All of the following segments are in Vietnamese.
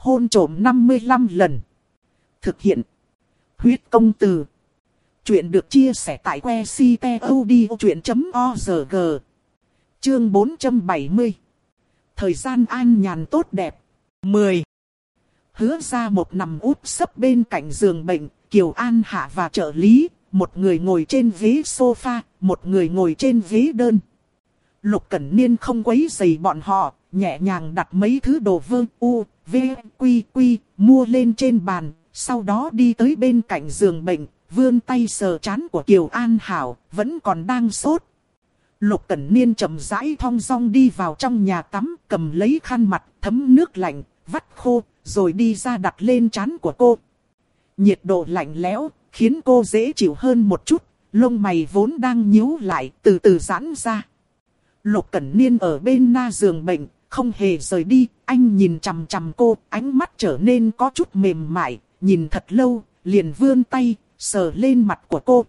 Hôn trộm 55 lần. Thực hiện. Huyết công từ. Chuyện được chia sẻ tại que ctod.org. Chương 470. Thời gian an nhàn tốt đẹp. 10. Hứa ra một nằm úp sấp bên cạnh giường bệnh, Kiều An Hạ và trợ lý, một người ngồi trên ghế sofa, một người ngồi trên ghế đơn. Lục Cẩn Niên không quấy dày bọn họ, nhẹ nhàng đặt mấy thứ đồ vương u, v, quy quy, mua lên trên bàn, sau đó đi tới bên cạnh giường bệnh, vươn tay sờ chán của Kiều An Hảo, vẫn còn đang sốt. Lục Cẩn Niên chậm rãi thong dong đi vào trong nhà tắm, cầm lấy khăn mặt, thấm nước lạnh, vắt khô, rồi đi ra đặt lên chán của cô. Nhiệt độ lạnh lẽo, khiến cô dễ chịu hơn một chút, lông mày vốn đang nhíu lại, từ từ giãn ra. Lục Cẩn Niên ở bên na giường bệnh, không hề rời đi, anh nhìn chằm chằm cô, ánh mắt trở nên có chút mềm mại, nhìn thật lâu, liền vươn tay, sờ lên mặt của cô.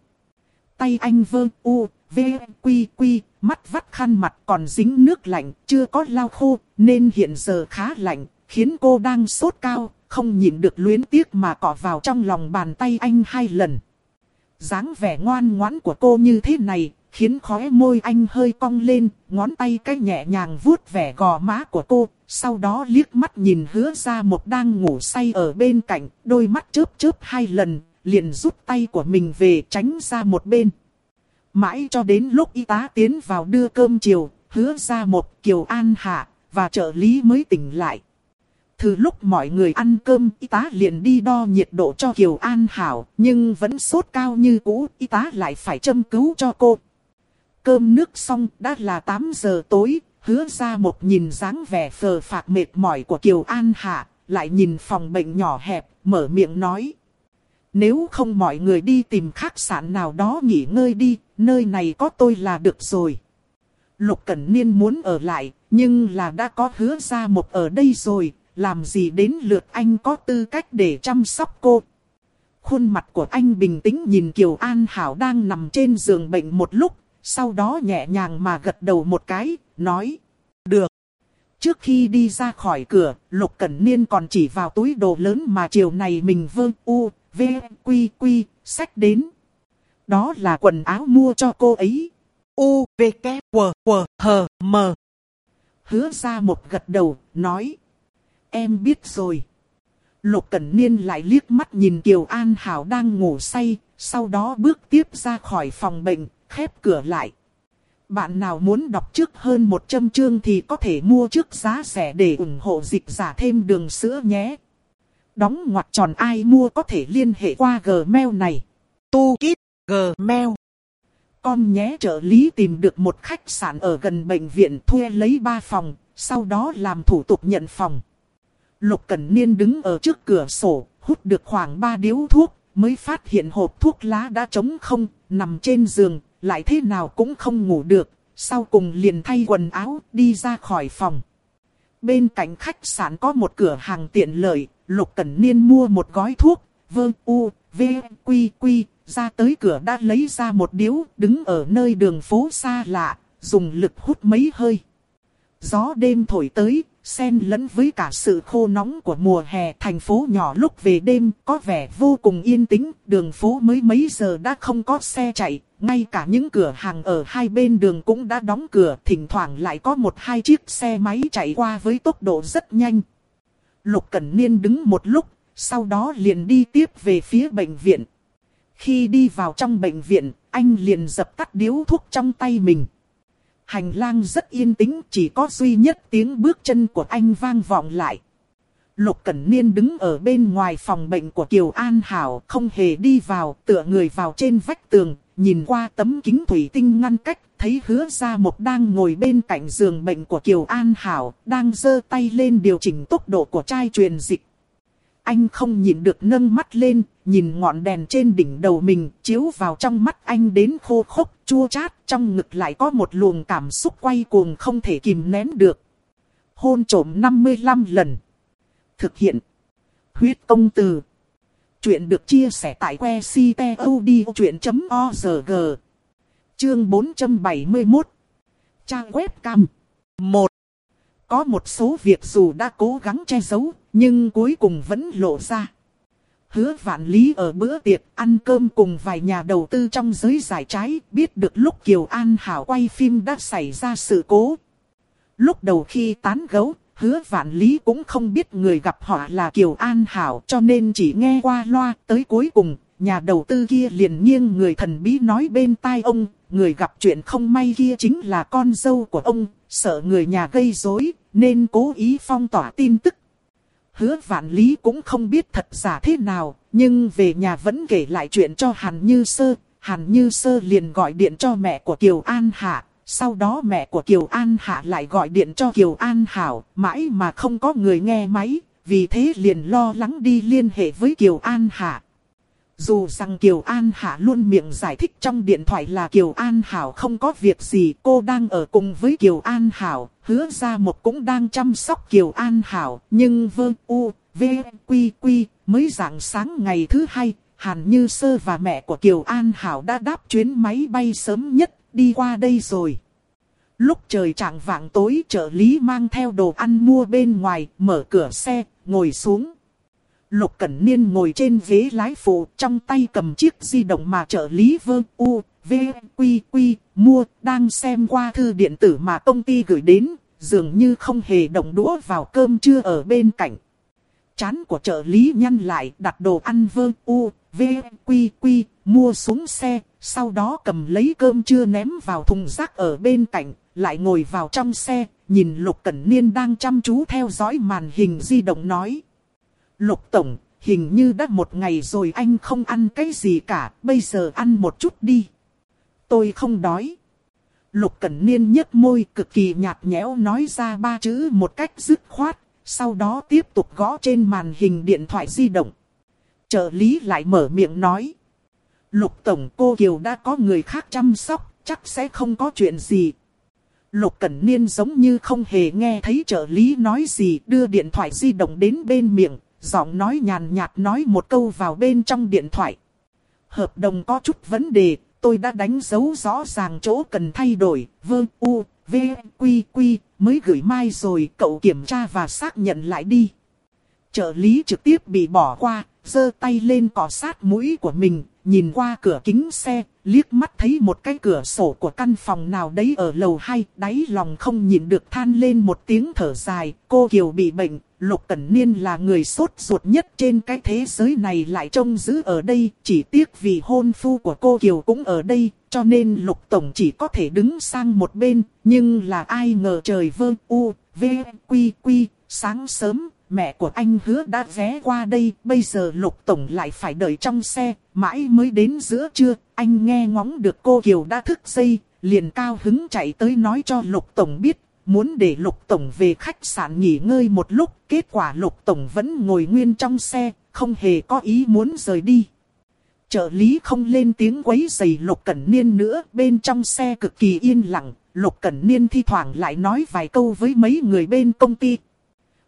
Tay anh vơ u, v, quy quy, mắt vắt khăn mặt còn dính nước lạnh, chưa có lau khô, nên hiện giờ khá lạnh, khiến cô đang sốt cao, không nhìn được luyến tiếc mà cọ vào trong lòng bàn tay anh hai lần. dáng vẻ ngoan ngoãn của cô như thế này, khiến khóe môi anh hơi cong lên, ngón tay cái nhẹ nhàng vuốt vẻ gò má của cô, sau đó liếc mắt nhìn hứa ra một đang ngủ say ở bên cạnh, đôi mắt chớp chớp hai lần, liền rút tay của mình về tránh ra một bên. Mãi cho đến lúc y tá tiến vào đưa cơm chiều, hứa ra một kiều an hạ, và trợ lý mới tỉnh lại. Từ lúc mọi người ăn cơm, y tá liền đi đo nhiệt độ cho Kiều An Hảo, nhưng vẫn sốt cao như cũ, y tá lại phải châm cứu cho cô. Cơm nước xong, đã là 8 giờ tối, hứa ra một nhìn dáng vẻ phờ phạc mệt mỏi của Kiều An Hạ, lại nhìn phòng bệnh nhỏ hẹp, mở miệng nói. Nếu không mọi người đi tìm khách sạn nào đó nghỉ ngơi đi, nơi này có tôi là được rồi. Lục Cẩn Niên muốn ở lại, nhưng là đã có hứa ra một ở đây rồi, làm gì đến lượt anh có tư cách để chăm sóc cô. Khuôn mặt của anh bình tĩnh nhìn Kiều An Hảo đang nằm trên giường bệnh một lúc, sau đó nhẹ nhàng mà gật đầu một cái, nói, được. Trước khi đi ra khỏi cửa, Lục Cẩn Niên còn chỉ vào túi đồ lớn mà chiều này mình vương u, v, quy quy, sách đến. Đó là quần áo mua cho cô ấy. U, V, K, W, W, H, M. Hứa ra một gật đầu, nói. Em biết rồi. Lục Cẩn Niên lại liếc mắt nhìn Kiều An Hảo đang ngủ say, sau đó bước tiếp ra khỏi phòng bệnh, khép cửa lại. Bạn nào muốn đọc trước hơn 100 chương thì có thể mua trước giá rẻ để ủng hộ dịch giả thêm đường sữa nhé. Đóng ngoặc tròn ai mua có thể liên hệ qua Gmail này. Tu Kít Gmail. Con nhé trợ lý tìm được một khách sạn ở gần bệnh viện thuê lấy 3 phòng, sau đó làm thủ tục nhận phòng. Lục Cẩn Niên đứng ở trước cửa sổ, hút được khoảng 3 điếu thuốc, mới phát hiện hộp thuốc lá đã trống không, nằm trên giường, lại thế nào cũng không ngủ được, sau cùng liền thay quần áo, đi ra khỏi phòng. Bên cạnh khách sạn có một cửa hàng tiện lợi, Lục Cẩn Niên mua một gói thuốc, vơ u, v, quy quy, ra tới cửa đã lấy ra một điếu, đứng ở nơi đường phố xa lạ, dùng lực hút mấy hơi. Gió đêm thổi tới, xen lẫn với cả sự khô nóng của mùa hè thành phố nhỏ lúc về đêm có vẻ vô cùng yên tĩnh, đường phố mới mấy giờ đã không có xe chạy, ngay cả những cửa hàng ở hai bên đường cũng đã đóng cửa, thỉnh thoảng lại có một hai chiếc xe máy chạy qua với tốc độ rất nhanh. Lục Cẩn Niên đứng một lúc, sau đó liền đi tiếp về phía bệnh viện. Khi đi vào trong bệnh viện, anh liền dập tắt điếu thuốc trong tay mình. Hành lang rất yên tĩnh, chỉ có duy nhất tiếng bước chân của anh vang vọng lại. Lục Cẩn Niên đứng ở bên ngoài phòng bệnh của Kiều An Hảo, không hề đi vào, tựa người vào trên vách tường, nhìn qua tấm kính thủy tinh ngăn cách, thấy hứa ra một đang ngồi bên cạnh giường bệnh của Kiều An Hảo, đang giơ tay lên điều chỉnh tốc độ của chai truyền dịch. Anh không nhìn được nâng mắt lên, nhìn ngọn đèn trên đỉnh đầu mình, chiếu vào trong mắt anh đến khô khốc, chua chát, trong ngực lại có một luồng cảm xúc quay cuồng không thể kìm nén được. Hôn trổm 55 lần. Thực hiện. Huyết công từ. Chuyện được chia sẻ tại que ctod.org. Chương 471. Trang web cam. 1 có một số việc dù đã cố gắng che giấu, nhưng cuối cùng vẫn lộ ra. Hứa vạn lý ở bữa tiệc ăn cơm cùng vài nhà đầu tư trong giới giải trái, biết được lúc Kiều An Hảo quay phim đã xảy ra sự cố. Lúc đầu khi tán gấu, hứa vạn lý cũng không biết người gặp họ là Kiều An Hảo cho nên chỉ nghe qua loa tới cuối cùng, nhà đầu tư kia liền nghiêng người thần bí nói bên tai ông, người gặp chuyện không may kia chính là con dâu của ông, sợ người nhà gây rối nên cố ý phong tỏa tin tức. Hứa vạn lý cũng không biết thật giả thế nào, nhưng về nhà vẫn kể lại chuyện cho Hàn Như Sơ. Hàn Như Sơ liền gọi điện cho mẹ của Kiều An Hạ, sau đó mẹ của Kiều An Hạ lại gọi điện cho Kiều An Hảo, mãi mà không có người nghe máy, vì thế liền lo lắng đi liên hệ với Kiều An Hạ. Dù rằng Kiều An Hạ luôn miệng giải thích trong điện thoại là Kiều An Hảo không có việc gì cô đang ở cùng với Kiều An Hảo, hứa ra một cũng đang chăm sóc Kiều An Hảo, nhưng vơ u, v, quy quy, mới dạng sáng ngày thứ hai, Hàn Như Sơ và mẹ của Kiều An Hảo đã đáp chuyến máy bay sớm nhất, đi qua đây rồi. Lúc trời trạng vạng tối trợ lý mang theo đồ ăn mua bên ngoài, mở cửa xe, ngồi xuống. Lục Cẩn Niên ngồi trên ghế lái phụ, trong tay cầm chiếc di động mà trợ lý vương u, v, quy quy, mua, đang xem qua thư điện tử mà công ty gửi đến, dường như không hề động đũa vào cơm trưa ở bên cạnh. Chán của trợ lý nhăn lại đặt đồ ăn vương u, v, quy quy, mua xuống xe, sau đó cầm lấy cơm trưa ném vào thùng rác ở bên cạnh, lại ngồi vào trong xe, nhìn Lục Cẩn Niên đang chăm chú theo dõi màn hình di động nói. Lục Tổng, hình như đã một ngày rồi anh không ăn cái gì cả, bây giờ ăn một chút đi. Tôi không đói. Lục Cẩn Niên nhếch môi cực kỳ nhạt nhẽo nói ra ba chữ một cách dứt khoát, sau đó tiếp tục gõ trên màn hình điện thoại di động. Trợ lý lại mở miệng nói. Lục Tổng cô Kiều đã có người khác chăm sóc, chắc sẽ không có chuyện gì. Lục Cẩn Niên giống như không hề nghe thấy trợ lý nói gì đưa điện thoại di động đến bên miệng, giọng nói nhàn nhạt nói một câu vào bên trong điện thoại. Hợp đồng có chút vấn đề, tôi đã đánh dấu rõ ràng chỗ cần thay đổi, vương u, v, quy quy, mới gửi mai rồi cậu kiểm tra và xác nhận lại đi. Trợ lý trực tiếp bị bỏ qua, giơ tay lên cọ sát mũi của mình, nhìn qua cửa kính xe, liếc mắt thấy một cái cửa sổ của căn phòng nào đấy ở lầu 2, đáy lòng không nhìn được than lên một tiếng thở dài, cô Kiều bị bệnh, Lục Cẩn Niên là người sốt ruột nhất trên cái thế giới này lại trông giữ ở đây, chỉ tiếc vì hôn phu của cô Kiều cũng ở đây, cho nên Lục Tổng chỉ có thể đứng sang một bên, nhưng là ai ngờ trời vơ u, v, quy quy, sáng sớm, mẹ của anh hứa đã ghé qua đây, bây giờ Lục Tổng lại phải đợi trong xe, mãi mới đến giữa trưa, anh nghe ngóng được cô Kiều đã thức dây, liền cao hứng chạy tới nói cho Lục Tổng biết, muốn để Lục Tổng về khách sạn nghỉ ngơi một lúc, kết quả Lục Tổng vẫn ngồi nguyên trong xe, không hề có ý muốn rời đi. Trợ lý không lên tiếng quấy giày Lục Cẩn Niên nữa, bên trong xe cực kỳ yên lặng, Lục Cẩn Niên thi thoảng lại nói vài câu với mấy người bên công ty.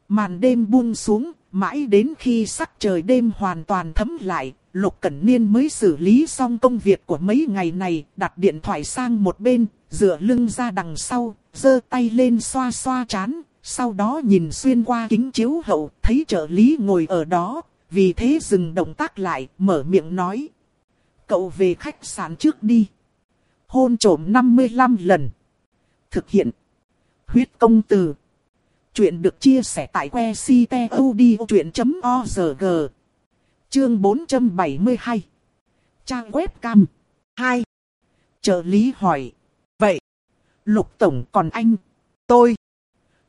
Màn đêm buông xuống, mãi đến khi sắc trời đêm hoàn toàn thấm lại, Lục Cẩn Niên mới xử lý xong công việc của mấy ngày này, đặt điện thoại sang một bên, dựa lưng ra đằng sau, giơ tay lên xoa xoa chán, sau đó nhìn xuyên qua kính chiếu hậu, thấy trợ lý ngồi ở đó, vì thế dừng động tác lại, mở miệng nói. Cậu về khách sạn trước đi. Hôn trổm 55 lần. Thực hiện. Huyết công từ. Chuyện được chia sẻ tại que ctod.org. Chương 472. Trang web cam. 2. Trợ lý hỏi. Vậy. Lục Tổng còn anh. Tôi.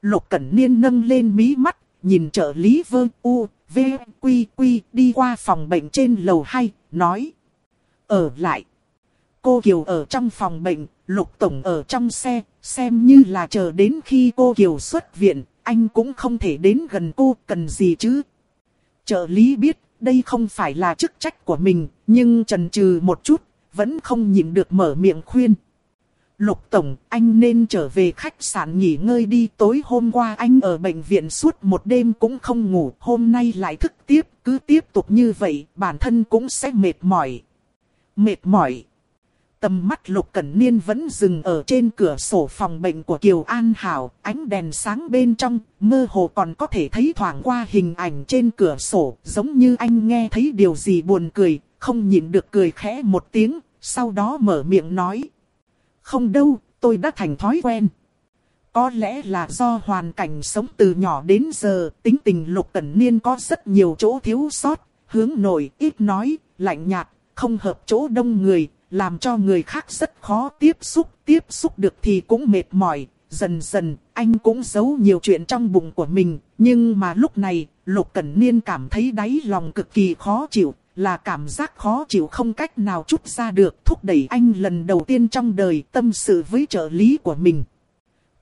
Lục Cẩn Niên nâng lên mí mắt. Nhìn trợ lý vơ u, v, quy quy đi qua phòng bệnh trên lầu 2. Nói. Ở lại. Cô Kiều ở trong phòng bệnh, Lục Tổng ở trong xe, xem như là chờ đến khi cô Kiều xuất viện, anh cũng không thể đến gần cô, cần gì chứ. Trợ lý biết, đây không phải là chức trách của mình, nhưng trần trừ một chút, vẫn không nhịn được mở miệng khuyên. Lục Tổng, anh nên trở về khách sạn nghỉ ngơi đi. Tối hôm qua anh ở bệnh viện suốt một đêm cũng không ngủ. Hôm nay lại thức tiếp, cứ tiếp tục như vậy, bản thân cũng sẽ mệt mỏi. Mệt mỏi. Tầm mắt Lục Cẩn Niên vẫn dừng ở trên cửa sổ phòng bệnh của Kiều An Hảo, ánh đèn sáng bên trong, mơ hồ còn có thể thấy thoảng qua hình ảnh trên cửa sổ, giống như anh nghe thấy điều gì buồn cười, không nhịn được cười khẽ một tiếng, sau đó mở miệng nói. Không đâu, tôi đã thành thói quen. Có lẽ là do hoàn cảnh sống từ nhỏ đến giờ, tính tình Lục Cẩn Niên có rất nhiều chỗ thiếu sót, hướng nội, ít nói, lạnh nhạt, không hợp chỗ đông người, làm cho người khác rất khó tiếp xúc, tiếp xúc được thì cũng mệt mỏi. Dần dần, anh cũng giấu nhiều chuyện trong bụng của mình, nhưng mà lúc này, Lục Cẩn Niên cảm thấy đáy lòng cực kỳ khó chịu, là cảm giác khó chịu không cách nào chút ra được, thúc đẩy anh lần đầu tiên trong đời tâm sự với trợ lý của mình.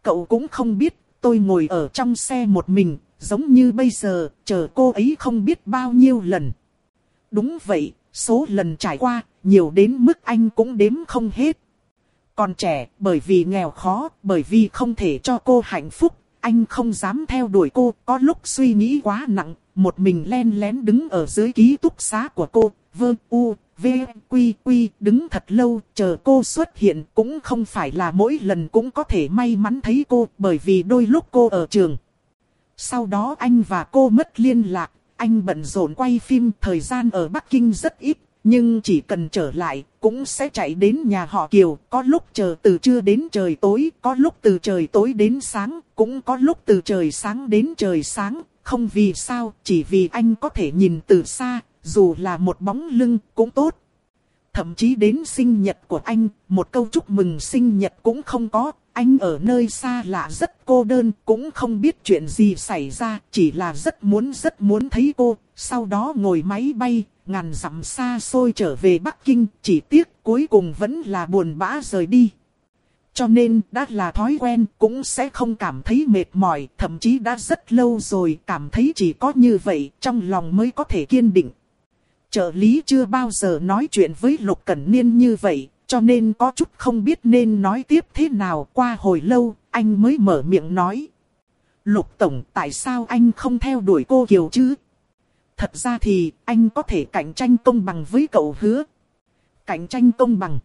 Cậu cũng không biết, tôi ngồi ở trong xe một mình, giống như bây giờ, chờ cô ấy không biết bao nhiêu lần. Đúng vậy, số lần trải qua, nhiều đến mức anh cũng đếm không hết. Còn trẻ, bởi vì nghèo khó, bởi vì không thể cho cô hạnh phúc, anh không dám theo đuổi cô, có lúc suy nghĩ quá nặng, một mình len lén đứng ở dưới ký túc xá của cô, vơ u, v, quy quy, đứng thật lâu, chờ cô xuất hiện, cũng không phải là mỗi lần cũng có thể may mắn thấy cô, bởi vì đôi lúc cô ở trường. Sau đó anh và cô mất liên lạc, anh bận rộn quay phim, thời gian ở Bắc Kinh rất ít, nhưng chỉ cần trở lại, cũng sẽ chạy đến nhà họ Kiều, có lúc chờ từ trưa đến trời tối, có lúc từ trời tối đến sáng, cũng có lúc từ trời sáng đến trời sáng, không vì sao, chỉ vì anh có thể nhìn từ xa, dù là một bóng lưng cũng tốt. Thậm chí đến sinh nhật của anh, một câu chúc mừng sinh nhật cũng không có, anh ở nơi xa lạ rất cô đơn, cũng không biết chuyện gì xảy ra, chỉ là rất muốn rất muốn thấy cô, sau đó ngồi máy bay, ngàn dặm xa xôi trở về Bắc Kinh, chỉ tiếc cuối cùng vẫn là buồn bã rời đi. Cho nên đã là thói quen cũng sẽ không cảm thấy mệt mỏi, thậm chí đã rất lâu rồi cảm thấy chỉ có như vậy trong lòng mới có thể kiên định. Trợ lý chưa bao giờ nói chuyện với Lục Cẩn Niên như vậy, cho nên có chút không biết nên nói tiếp thế nào qua hồi lâu, anh mới mở miệng nói. Lục Tổng tại sao anh không theo đuổi cô Kiều chứ? Thật ra thì anh có thể cạnh tranh công bằng với cậu hứa. Cạnh tranh công bằng.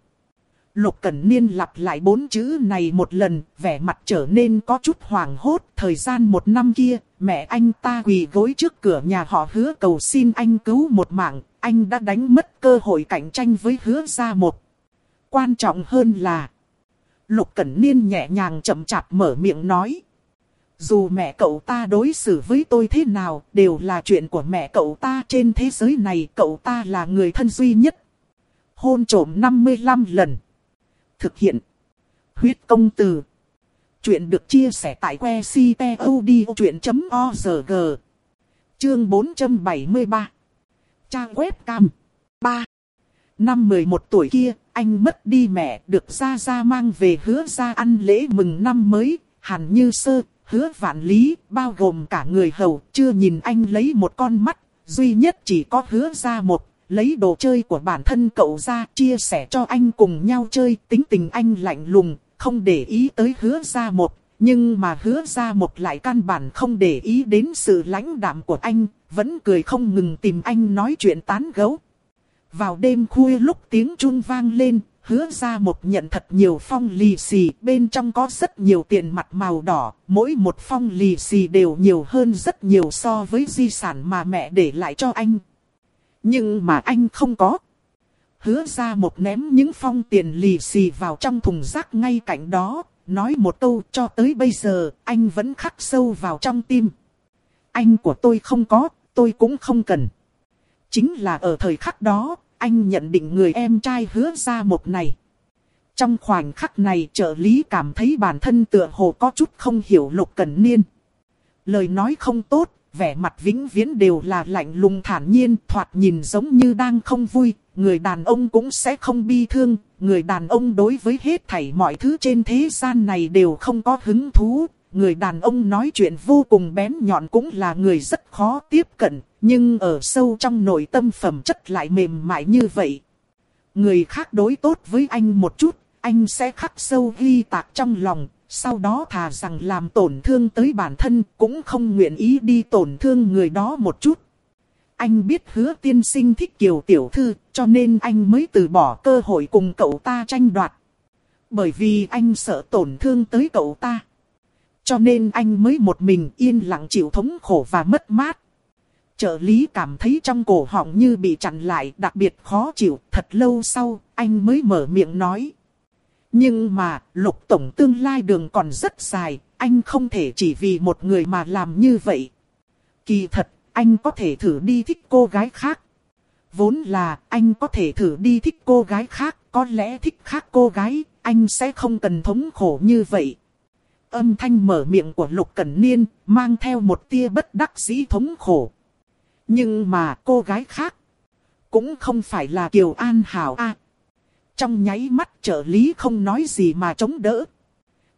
Lục Cẩn Niên lặp lại bốn chữ này một lần, vẻ mặt trở nên có chút hoảng hốt. Thời gian một năm kia, mẹ anh ta quỳ gối trước cửa nhà họ hứa cầu xin anh cứu một mạng. Anh đã đánh mất cơ hội cạnh tranh với hứa gia một. Quan trọng hơn là, Lục Cẩn Niên nhẹ nhàng chậm chạp mở miệng nói. Dù mẹ cậu ta đối xử với tôi thế nào, đều là chuyện của mẹ cậu ta trên thế giới này, cậu ta là người thân duy nhất. Hôn trổm 55 lần. Thực hiện. Huyết công từ. Chuyện được chia sẻ tại que ctod.org. Chương 473. Trang web cam. 3. Năm 11 tuổi kia, anh mất đi mẹ, được ra ra mang về hứa ra ăn lễ mừng năm mới, hẳn như sơ, hứa vạn lý, bao gồm cả người hầu, chưa nhìn anh lấy một con mắt, duy nhất chỉ có hứa ra một, lấy đồ chơi của bản thân cậu ra, chia sẻ cho anh cùng nhau chơi, tính tình anh lạnh lùng, không để ý tới hứa ra một, nhưng mà hứa ra một lại căn bản không để ý đến sự lãnh đạm của anh, vẫn cười không ngừng tìm anh nói chuyện tán gấu. Vào đêm khuya lúc tiếng chuông vang lên, hứa ra một nhận thật nhiều phong lì xì, bên trong có rất nhiều tiền mặt màu đỏ, mỗi một phong lì xì đều nhiều hơn rất nhiều so với di sản mà mẹ để lại cho anh. Nhưng mà anh không có. Hứa ra một ném những phong tiền lì xì vào trong thùng rác ngay cạnh đó, nói một câu cho tới bây giờ, anh vẫn khắc sâu vào trong tim. Anh của tôi không có, tôi cũng không cần. Chính là ở thời khắc đó, anh nhận định người em trai hứa ra một này. Trong khoảnh khắc này trợ lý cảm thấy bản thân tựa hồ có chút không hiểu lục cẩn niên. Lời nói không tốt, vẻ mặt vĩnh viễn đều là lạnh lùng thản nhiên, thoạt nhìn giống như đang không vui. Người đàn ông cũng sẽ không bi thương, người đàn ông đối với hết thảy mọi thứ trên thế gian này đều không có hứng thú. Người đàn ông nói chuyện vô cùng bén nhọn cũng là người rất khó tiếp cận, nhưng ở sâu trong nội tâm phẩm chất lại mềm mại như vậy. Người khác đối tốt với anh một chút, anh sẽ khắc sâu ghi tạc trong lòng, sau đó thà rằng làm tổn thương tới bản thân cũng không nguyện ý đi tổn thương người đó một chút. anh biết hứa tiên sinh thích Kiều Tiểu Thư, cho nên anh mới từ bỏ cơ hội cùng cậu ta tranh đoạt. Bởi vì anh sợ tổn thương tới cậu ta. Cho nên anh mới một mình yên lặng chịu thống khổ và mất mát. Trợ lý cảm thấy trong cổ họng như bị chặn lại đặc biệt khó chịu. Thật lâu sau, anh mới mở miệng nói. Nhưng mà, lục tổng tương lai đường còn rất dài, anh không thể chỉ vì một người mà làm như vậy. Kỳ thật, anh có thể thử đi thích cô gái khác. Vốn là anh có thể thử đi thích cô gái khác, có lẽ thích khác cô gái, anh sẽ không cần thống khổ như vậy. Âm thanh mở miệng của Lục Cẩn Niên mang theo một tia bất đắc dĩ thống khổ. Nhưng mà cô gái khác cũng không phải là Kiều An Hảo a. trong nháy mắt trợ lý không nói gì mà chống đỡ.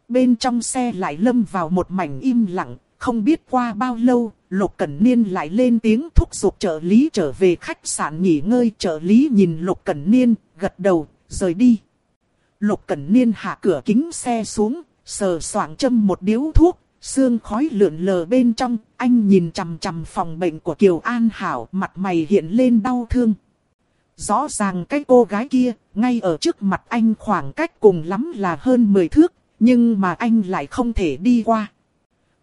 Bên trong xe lại lâm vào một mảnh im lặng, không biết qua bao lâu, Lục Cẩn Niên lại lên tiếng thúc giục trợ lý trở về khách sạn nghỉ ngơi. Trợ lý nhìn Lục Cẩn Niên, gật đầu, rời đi. Lục Cẩn Niên hạ cửa kính xe xuống, sờ soạng châm một điếu thuốc, sương khói lượn lờ bên trong. Anh nhìn chằm chằm phòng bệnh của Kiều An Hảo, mặt mày hiện lên đau thương. Rõ ràng cái cô gái kia, ngay ở trước mặt anh khoảng cách cùng lắm là hơn 10 thước, nhưng mà anh lại không thể đi qua.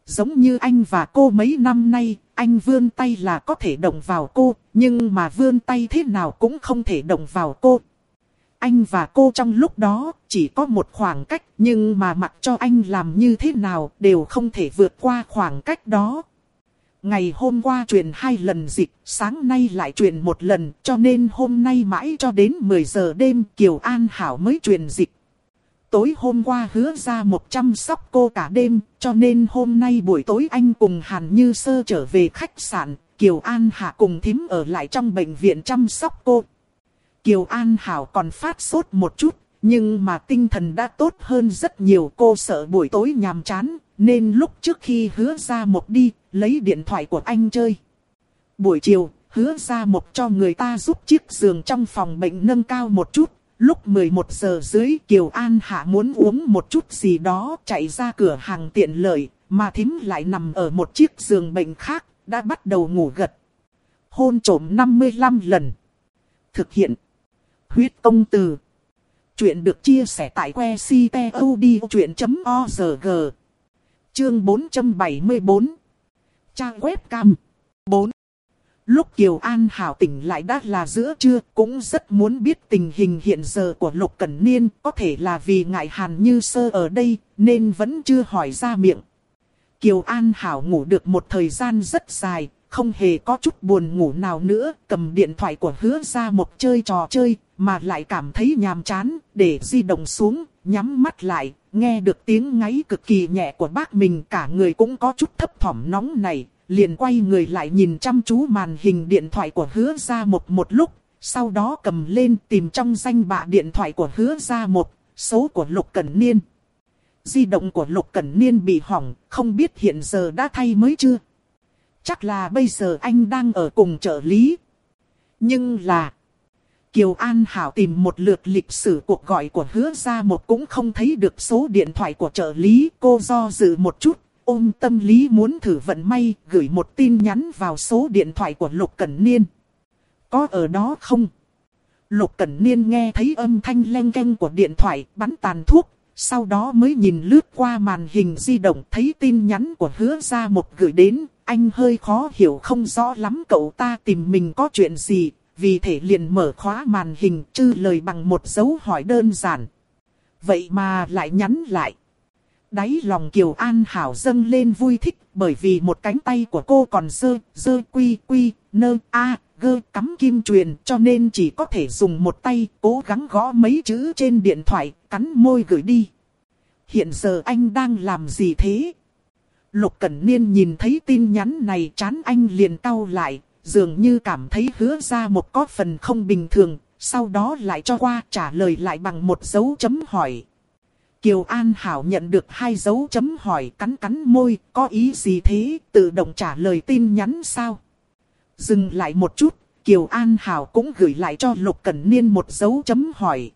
Giống như anh và cô mấy năm nay, anh vươn tay là có thể động vào cô, nhưng mà vươn tay thế nào cũng không thể động vào cô. Anh và cô trong lúc đó chỉ có một khoảng cách, nhưng mà mặc cho anh làm như thế nào đều không thể vượt qua khoảng cách đó. Ngày hôm qua truyền hai lần dịch, sáng nay lại truyền một lần, cho nên hôm nay mãi cho đến 10 giờ đêm Kiều An Hảo mới truyền dịch. Tối hôm qua hứa ra một chăm sóc cô cả đêm, cho nên hôm nay buổi tối anh cùng Hàn Như Sơ trở về khách sạn, Kiều An Hạ cùng thím ở lại trong bệnh viện chăm sóc cô. Kiều An Hảo còn phát sốt một chút, nhưng mà tinh thần đã tốt hơn rất nhiều cô sợ buổi tối nhàm chán, nên lúc trước khi hứa ra một đi, lấy điện thoại của anh chơi. Buổi chiều, hứa ra một cho người ta giúp chiếc giường trong phòng bệnh nâng cao một chút, Lúc 11 giờ dưới Kiều An Hạ muốn uống một chút gì đó chạy ra cửa hàng tiện lợi, mà thím lại nằm ở một chiếc giường bệnh khác, đã bắt đầu ngủ gật. Hôn trổm 55 lần. Thực hiện. Huyết công từ. Chuyện được chia sẻ tại que ctod.org. Chương 474. Trang web cam. 4. Lúc Kiều An Hảo tỉnh lại đã là giữa trưa, cũng rất muốn biết tình hình hiện giờ của Lục Cẩn Niên, có thể là vì ngại Hàn Như Sơ ở đây, nên vẫn chưa hỏi ra miệng. Kiều An Hảo ngủ được một thời gian rất dài, không hề có chút buồn ngủ nào nữa, cầm điện thoại của hứa ra một chơi trò chơi, mà lại cảm thấy nhàm chán, để di động xuống, nhắm mắt lại, nghe được tiếng ngáy cực kỳ nhẹ của bác mình cả người cũng có chút thấp thỏm nóng này, liền quay người lại nhìn chăm chú màn hình điện thoại của hứa ra một một lúc, sau đó cầm lên tìm trong danh bạ điện thoại của hứa ra một, số của Lục Cẩn Niên. Di động của Lục Cẩn Niên bị hỏng, không biết hiện giờ đã thay mới chưa. Chắc là bây giờ anh đang ở cùng trợ lý. Nhưng là... Kiều An Hảo tìm một lượt lịch sử cuộc gọi của hứa ra một cũng không thấy được số điện thoại của trợ lý. Cô do dự một chút, ôm tâm lý muốn thử vận may, gửi một tin nhắn vào số điện thoại của Lục Cẩn Niên. Có ở đó không? Lục Cẩn Niên nghe thấy âm thanh len keng của điện thoại, bắn tàn thuốc, sau đó mới nhìn lướt qua màn hình di động thấy tin nhắn của hứa ra một gửi đến, anh hơi khó hiểu không rõ lắm cậu ta tìm mình có chuyện gì, vì thể liền mở khóa màn hình chư lời bằng một dấu hỏi đơn giản. Vậy mà lại nhắn lại. Đáy lòng Kiều An Hảo dâng lên vui thích bởi vì một cánh tay của cô còn dơ, dơ quy quy, nơ, a, gơ cắm kim truyền cho nên chỉ có thể dùng một tay cố gắng gõ mấy chữ trên điện thoại, cắn môi gửi đi. Hiện giờ anh đang làm gì thế? Lục Cẩn Niên nhìn thấy tin nhắn này chán anh liền cau lại, dường như cảm thấy hứa ra một có phần không bình thường, sau đó lại cho qua trả lời lại bằng một dấu chấm hỏi. Kiều An Hảo nhận được hai dấu chấm hỏi cắn cắn môi, có ý gì thế, tự động trả lời tin nhắn sao? Dừng lại một chút, Kiều An Hảo cũng gửi lại cho Lục Cẩn Niên một dấu chấm hỏi.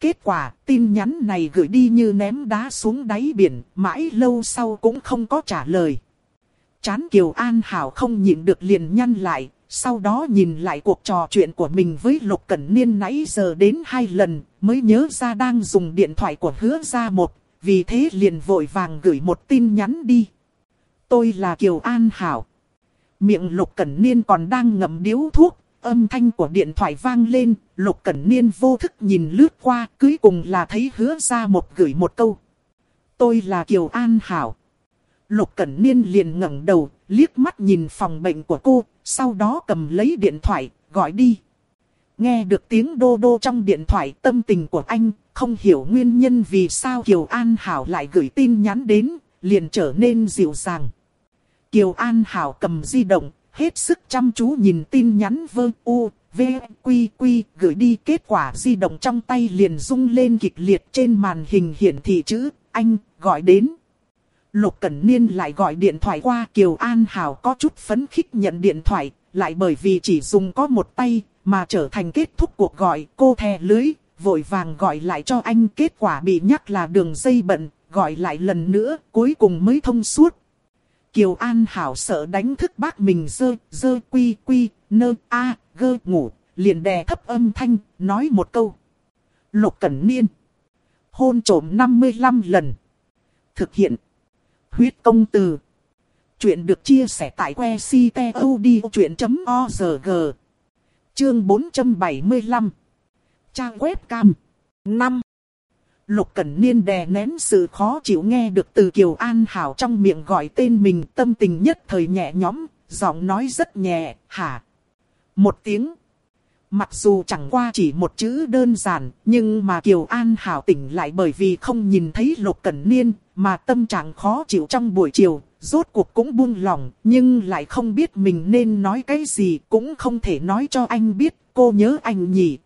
Kết quả, tin nhắn này gửi đi như ném đá xuống đáy biển, mãi lâu sau cũng không có trả lời. Chán Kiều An Hảo không nhịn được liền nhăn lại, sau đó nhìn lại cuộc trò chuyện của mình với Lục Cẩn Niên nãy giờ đến hai lần, mới nhớ ra đang dùng điện thoại của hứa ra một, vì thế liền vội vàng gửi một tin nhắn đi. Tôi là Kiều An Hảo. Miệng Lục Cẩn Niên còn đang ngậm điếu thuốc, âm thanh của điện thoại vang lên, Lục Cẩn Niên vô thức nhìn lướt qua, cuối cùng là thấy hứa ra một gửi một câu. Tôi là Kiều An Hảo. Lục Cẩn Niên liền ngẩng đầu, liếc mắt nhìn phòng bệnh của cô, sau đó cầm lấy điện thoại, gọi đi. Nghe được tiếng đô đô trong điện thoại tâm tình của anh, không hiểu nguyên nhân vì sao Kiều An Hảo lại gửi tin nhắn đến, liền trở nên dịu dàng. Kiều An Hảo cầm di động, hết sức chăm chú nhìn tin nhắn vơ u, v, quy quy, gửi đi kết quả di động trong tay liền rung lên kịch liệt trên màn hình hiển thị chữ, anh, gọi đến. Lục Cẩn Niên lại gọi điện thoại qua Kiều An Hảo có chút phấn khích nhận điện thoại, lại bởi vì chỉ dùng có một tay, mà trở thành kết thúc cuộc gọi cô thè lưới, vội vàng gọi lại cho anh kết quả bị nhắc là đường dây bận, gọi lại lần nữa, cuối cùng mới thông suốt. Kiều An Hảo sợ đánh thức bác mình dơ, dơ quy quy, nơ, a, gơ ngủ, liền đè thấp âm thanh, nói một câu. Lục Cẩn Niên. Hôn trổm 55 lần. Thực hiện. Huyết công từ. Chuyện được chia sẻ tại que ctod.org. Chương 475. Trang web cam. 5. Lục Cẩn Niên đè nén sự khó chịu nghe được từ Kiều An Hảo trong miệng gọi tên mình tâm tình nhất thời nhẹ nhõm, giọng nói rất nhẹ, hả? Một tiếng. Mặc dù chẳng qua chỉ một chữ đơn giản, nhưng mà Kiều An Hảo tỉnh lại bởi vì không nhìn thấy Lục Cẩn Niên, mà tâm trạng khó chịu trong buổi chiều, rốt cuộc cũng buông lòng, nhưng lại không biết mình nên nói cái gì, cũng không thể nói cho anh biết, cô nhớ anh nhỉ.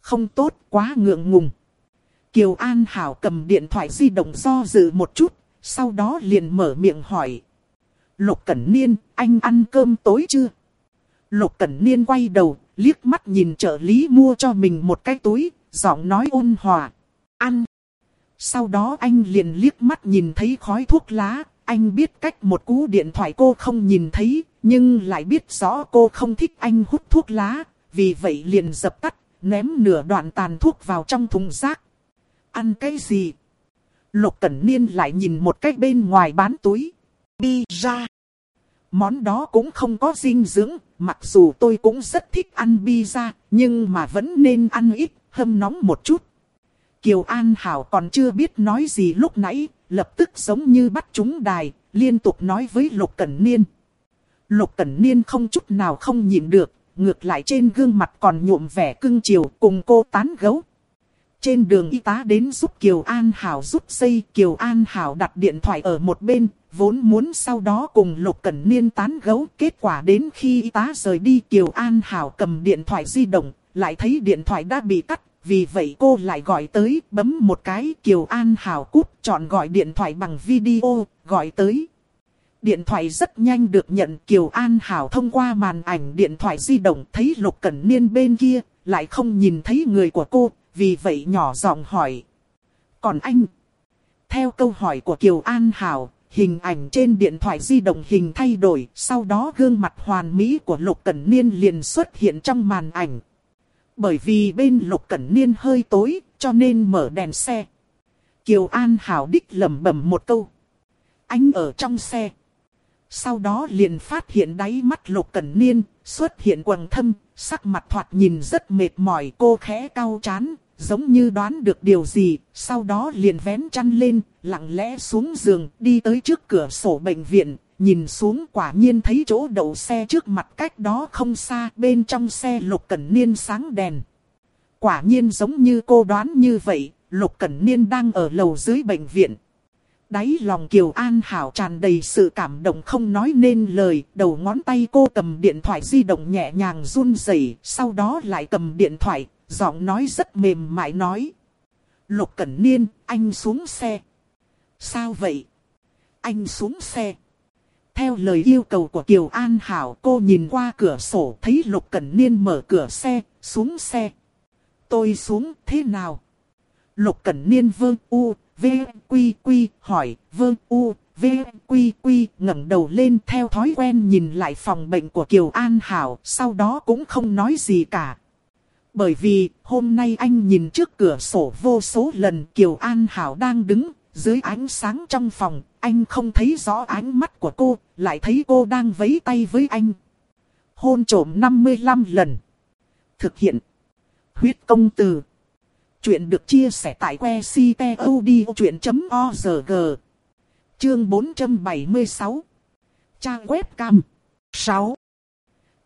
Không tốt, quá ngượng ngùng. Kiều An Hảo cầm điện thoại di động do dự một chút, sau đó liền mở miệng hỏi. Lục Cẩn Niên, anh ăn cơm tối chưa? Lục Cẩn Niên quay đầu, liếc mắt nhìn trợ lý mua cho mình một cái túi, giọng nói ôn hòa. Ăn. Sau đó anh liền liếc mắt nhìn thấy khói thuốc lá, anh biết cách một cú điện thoại cô không nhìn thấy, nhưng lại biết rõ cô không thích anh hút thuốc lá, vì vậy liền dập tắt, ném nửa đoạn tàn thuốc vào trong thùng rác. Ăn cái gì? Lục Cẩn Niên lại nhìn một cách bên ngoài bán túi. Bi ra. Món đó cũng không có dinh dưỡng, mặc dù tôi cũng rất thích ăn pizza, nhưng mà vẫn nên ăn ít, hâm nóng một chút. Kiều An Hảo còn chưa biết nói gì lúc nãy, lập tức giống như bắt chúng đài, liên tục nói với Lục Cẩn Niên. Lục Cẩn Niên không chút nào không nhịn được, ngược lại trên gương mặt còn nhuộm vẻ cưng chiều cùng cô tán gấu. Trên đường y tá đến giúp Kiều An Hảo giúp xây Kiều An Hảo đặt điện thoại ở một bên, vốn muốn sau đó cùng Lục Cẩn Niên tán gấu. Kết quả đến khi y tá rời đi Kiều An Hảo cầm điện thoại di động, lại thấy điện thoại đã bị cắt. Vì vậy cô lại gọi tới, bấm một cái Kiều An Hảo cút, chọn gọi điện thoại bằng video, gọi tới. Điện thoại rất nhanh được nhận Kiều An Hảo thông qua màn ảnh điện thoại di động thấy Lục Cẩn Niên bên kia, lại không nhìn thấy người của cô, vì vậy nhỏ giọng hỏi. Còn anh? Theo câu hỏi của Kiều An Hảo, hình ảnh trên điện thoại di động hình thay đổi, sau đó gương mặt hoàn mỹ của Lục Cẩn Niên liền xuất hiện trong màn ảnh. Bởi vì bên Lục Cẩn Niên hơi tối, cho nên mở đèn xe. Kiều An Hảo đích lẩm bẩm một câu. Anh ở trong xe. Sau đó liền phát hiện đáy mắt Lục Cẩn Niên, xuất hiện quầng thâm, sắc mặt thoạt nhìn rất mệt mỏi cô khẽ cau chán, giống như đoán được điều gì, sau đó liền vén chăn lên, lặng lẽ xuống giường, đi tới trước cửa sổ bệnh viện, nhìn xuống quả nhiên thấy chỗ đậu xe trước mặt cách đó không xa, bên trong xe Lục Cẩn Niên sáng đèn. Quả nhiên giống như cô đoán như vậy, Lục Cẩn Niên đang ở lầu dưới bệnh viện. Đáy lòng Kiều An Hảo tràn đầy sự cảm động không nói nên lời, đầu ngón tay cô cầm điện thoại di động nhẹ nhàng run rẩy, sau đó lại cầm điện thoại, giọng nói rất mềm mại nói. Lục Cẩn Niên, anh xuống xe. Sao vậy? Anh xuống xe. Theo lời yêu cầu của Kiều An Hảo cô nhìn qua cửa sổ thấy Lục Cẩn Niên mở cửa xe, xuống xe. Tôi xuống thế nào? Lục Cẩn Niên vương u, v, quy quy hỏi, vương u, V, Quy, Quy ngẩng đầu lên theo thói quen nhìn lại phòng bệnh của Kiều An Hảo, sau đó cũng không nói gì cả. Bởi vì, hôm nay anh nhìn trước cửa sổ vô số lần Kiều An Hảo đang đứng, dưới ánh sáng trong phòng, anh không thấy rõ ánh mắt của cô, lại thấy cô đang vấy tay với anh. Hôn trổm 55 lần. Thực hiện. Huyết công từ. Chuyện được chia sẻ tại que ctod.org. Chương 476. Trang web cam. 6.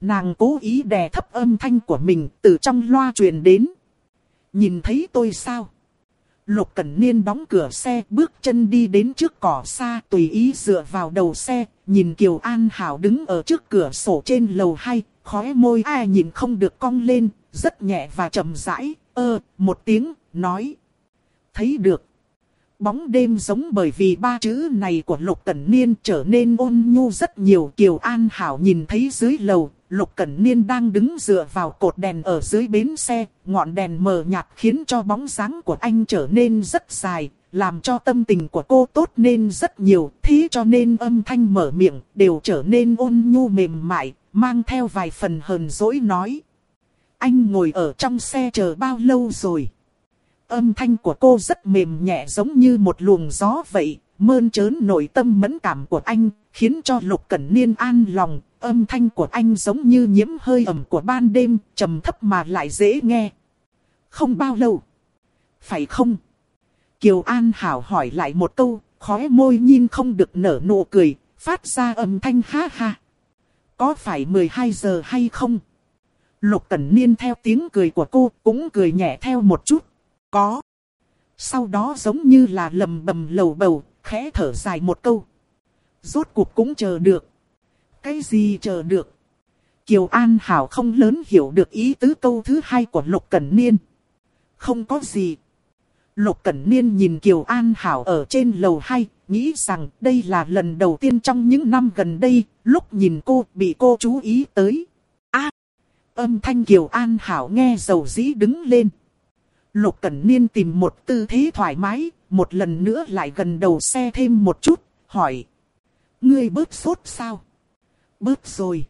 Nàng cố ý đè thấp âm thanh của mình từ trong loa truyền đến. Nhìn thấy tôi sao? Lục Cẩn Niên đóng cửa xe bước chân đi đến trước cỏ xa tùy ý dựa vào đầu xe, nhìn Kiều An Hảo đứng ở trước cửa sổ trên lầu 2, khóe môi ai nhìn không được cong lên, rất nhẹ và chậm rãi, ơ, một tiếng, nói. Thấy được. Bóng đêm giống bởi vì ba chữ này của Lục Cẩn Niên trở nên ôn nhu rất nhiều. Kiều An Hảo nhìn thấy dưới lầu, Lục Cẩn Niên đang đứng dựa vào cột đèn ở dưới bến xe, ngọn đèn mờ nhạt khiến cho bóng dáng của anh trở nên rất dài, làm cho tâm tình của cô tốt nên rất nhiều, thế cho nên âm thanh mở miệng đều trở nên ôn nhu mềm mại, mang theo vài phần hờn dỗi nói. Anh ngồi ở trong xe chờ bao lâu rồi? Âm thanh của cô rất mềm nhẹ giống như một luồng gió vậy, mơn trớn nội tâm mẫn cảm của anh, khiến cho Lục Cẩn Niên an lòng, âm thanh của anh giống như nhiễm hơi ẩm của ban đêm, trầm thấp mà lại dễ nghe. Không bao lâu. Phải không? Kiều An Hảo hỏi lại một câu, khóe môi nhìn không được nở nụ cười, phát ra âm thanh ha ha. Có phải 12 giờ hay không? Lục Cẩn Niên theo tiếng cười của cô cũng cười nhẹ theo một chút. Có. Sau đó giống như là lầm bầm lầu bầu, khẽ thở dài một câu. Rốt cuộc cũng chờ được. Cái gì chờ được? Kiều An Hảo không lớn hiểu được ý tứ câu thứ hai của Lục Cẩn Niên. Không có gì. Lục Cẩn Niên nhìn Kiều An Hảo ở trên lầu 2, nghĩ rằng đây là lần đầu tiên trong những năm gần đây, lúc nhìn cô bị cô chú ý tới. a âm thanh Kiều An Hảo nghe dầu dĩ đứng lên. Lục Cẩn Niên tìm một tư thế thoải mái, một lần nữa lại gần đầu xe thêm một chút, hỏi. Ngươi bớt sốt sao? Bớt rồi.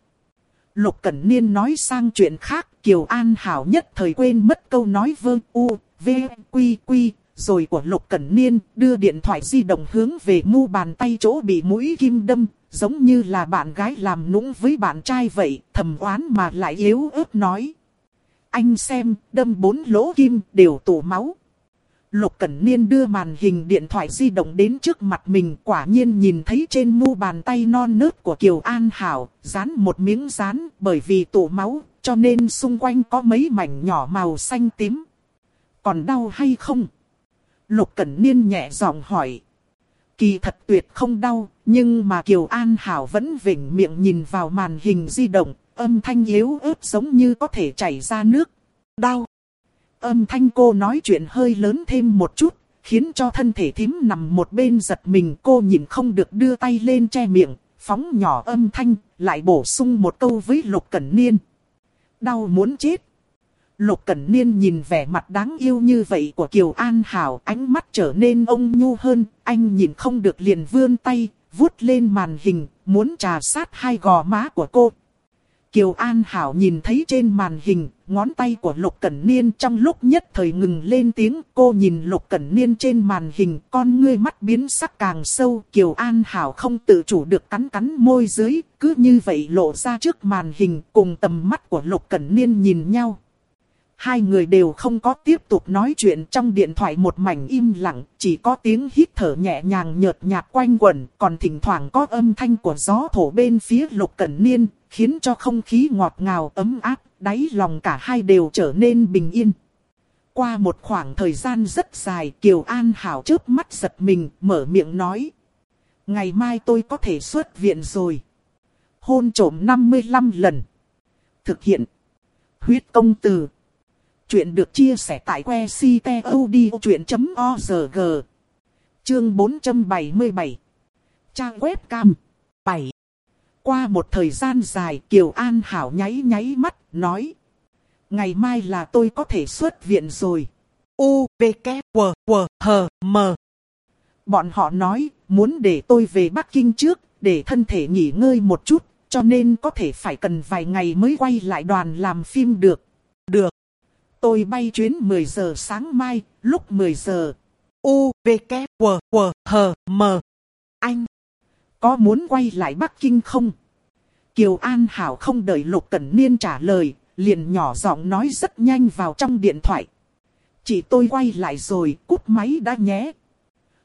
Lục Cẩn Niên nói sang chuyện khác, Kiều An Hảo nhất thời quên mất câu nói vơ u, v, quy quy, rồi của Lục Cẩn Niên đưa điện thoại di động hướng về mu bàn tay chỗ bị mũi kim đâm, giống như là bạn gái làm nũng với bạn trai vậy, thầm oán mà lại yếu ớt nói. Anh xem, đâm bốn lỗ kim đều tủ máu. Lục Cẩn Niên đưa màn hình điện thoại di động đến trước mặt mình quả nhiên nhìn thấy trên mu bàn tay non nớt của Kiều An Hảo, dán một miếng dán bởi vì tụ máu, cho nên xung quanh có mấy mảnh nhỏ màu xanh tím. Còn đau hay không? Lục Cẩn Niên nhẹ giọng hỏi. Kỳ thật tuyệt không đau, nhưng mà Kiều An Hảo vẫn vỉnh miệng nhìn vào màn hình di động, âm thanh yếu ớt giống như có thể chảy ra nước. Đau. Âm thanh cô nói chuyện hơi lớn thêm một chút, khiến cho thân thể thím nằm một bên giật mình cô nhìn không được đưa tay lên che miệng, phóng nhỏ âm thanh, lại bổ sung một câu với Lục Cẩn Niên. Đau muốn chết. Lục Cẩn Niên nhìn vẻ mặt đáng yêu như vậy của Kiều An Hảo, ánh mắt trở nên ông nhu hơn, anh nhìn không được liền vươn tay, vuốt lên màn hình, muốn trà sát hai gò má của cô. Kiều An Hảo nhìn thấy trên màn hình, ngón tay của Lục Cẩn Niên trong lúc nhất thời ngừng lên tiếng. Cô nhìn Lục Cẩn Niên trên màn hình, con ngươi mắt biến sắc càng sâu. Kiều An Hảo không tự chủ được cắn cắn môi dưới, cứ như vậy lộ ra trước màn hình cùng tầm mắt của Lục Cẩn Niên nhìn nhau. Hai người đều không có tiếp tục nói chuyện trong điện thoại một mảnh im lặng, chỉ có tiếng hít thở nhẹ nhàng nhợt nhạt quanh quẩn, còn thỉnh thoảng có âm thanh của gió thổi bên phía Lục Cẩn Niên, khiến cho không khí ngọt ngào ấm áp, đáy lòng cả hai đều trở nên bình yên. Qua một khoảng thời gian rất dài, Kiều An Hảo chớp mắt giật mình, mở miệng nói. Ngày mai tôi có thể xuất viện rồi. Hôn trổm 55 lần. Thực hiện. Huyết công từ. Chuyện được chia sẻ tại que ctod.org. Chương 477. Trang web cam. 7. Qua một thời gian dài Kiều An Hảo nháy nháy mắt, nói. Ngày mai là tôi có thể xuất viện rồi. U, V, K, W, W, H, M. Bọn họ nói, muốn để tôi về Bắc Kinh trước, để thân thể nghỉ ngơi một chút, cho nên có thể phải cần vài ngày mới quay lại đoàn làm phim được. Được. Tôi bay chuyến 10 giờ sáng mai, lúc 10 giờ. U, V, K, W, W, H, M. Anh, có muốn quay lại Bắc Kinh không? Kiều An Hảo không đợi Lục Cẩn Niên trả lời, liền nhỏ giọng nói rất nhanh vào trong điện thoại. Chị tôi quay lại rồi, cút máy đã nhé.